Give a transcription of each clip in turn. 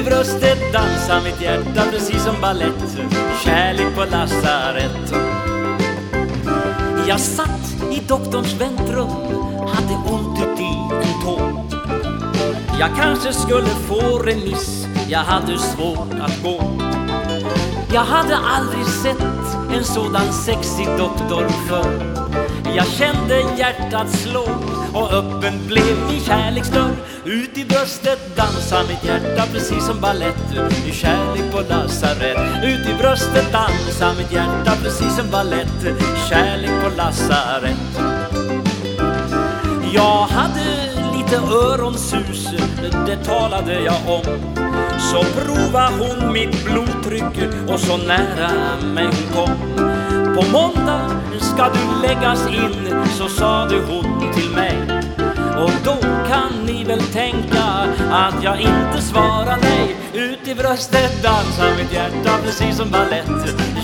i bröstet dansar mitt hjärta precis som ballett. Kärlek på lasarett. Jag satt i doktorns väntrum Hade ont uti en tå Jag kanske skulle få remiss Jag hade svårt att gå. Jag hade aldrig sett en sådan sexig doktor förr jag kände hjärtat slå och öppen blev min kärleksdörr Ut i bröstet dansar mitt hjärta precis som ballett. I kärlek på lasarett Ut i bröstet dansar mitt hjärta precis som ballett. Kärlek på lasarett Jag hade lite öronsus, det talade jag om. Så prova hon mitt blodtryck och så nära mig hon kom. På måndag ska du läggas in, så sade hon till mig. Och då kan ni väl tänka att jag inte svarar nej. Ut i bröstet dansar mitt hjärta precis som ballett.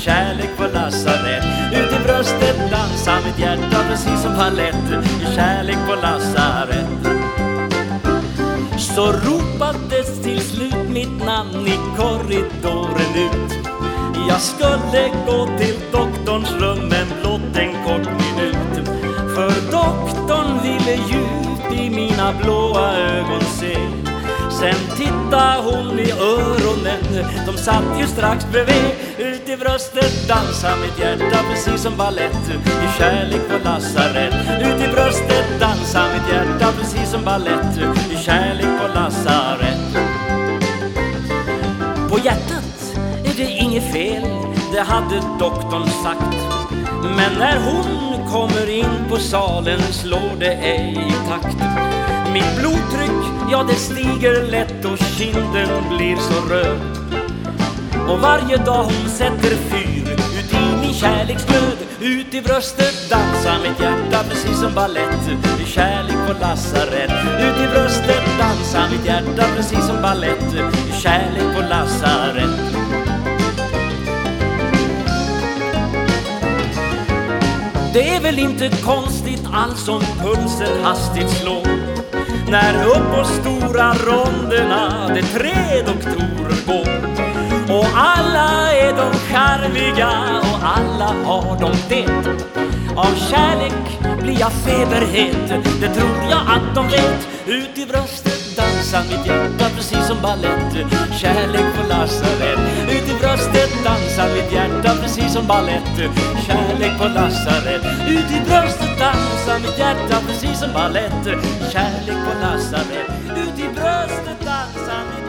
Kärlek på lasarett. Ut i bröstet dansar mitt hjärta precis som ballett. Kärlek på lasarett. Så ropades till slut mitt namn i korridoren ut jag skulle gå till doktorns rum men blott en kort minut. För doktorn ville djupt i mina blåa ögon se. Sen tittade hon i öronen, de satt ju strax bredvid. Ut i bröstet dansa' mitt hjärta precis som ballett. I kärlek på lasarett. Ut i bröstet dansa' mitt hjärta precis som ballett. I kärlek det hade doktorn sagt. Men när hon kommer in på salen slår det ej i takt. Mitt blodtryck, ja det stiger lätt och kinden blir så röd. Och varje dag hon sätter fyr ut i min kärleksglöd Ut i bröstet dansar mitt hjärta precis som ballett I kärlek på lasarett Ut i bröstet dansar mitt hjärta precis som ballett I kärlek på lasarett Det är väl inte konstigt alls om pulsen hastigt slår. När upp på stora ronderna de tre doktorer går. Och alla är de charmiga och alla har de det. Av kärlek blir jag feberhet, det tror jag att de vet. Ut i bröstet dansar mitt hjärta precis som ballett. Kärlek på lasarett. Ut i bröstet dansar mitt hjärta precis som ballett. Kärlek på lasarett. Ut i bröstet dansar mitt hjärta precis som ballett. Kärlek på lasarett. Ut i bröstet dansar mitt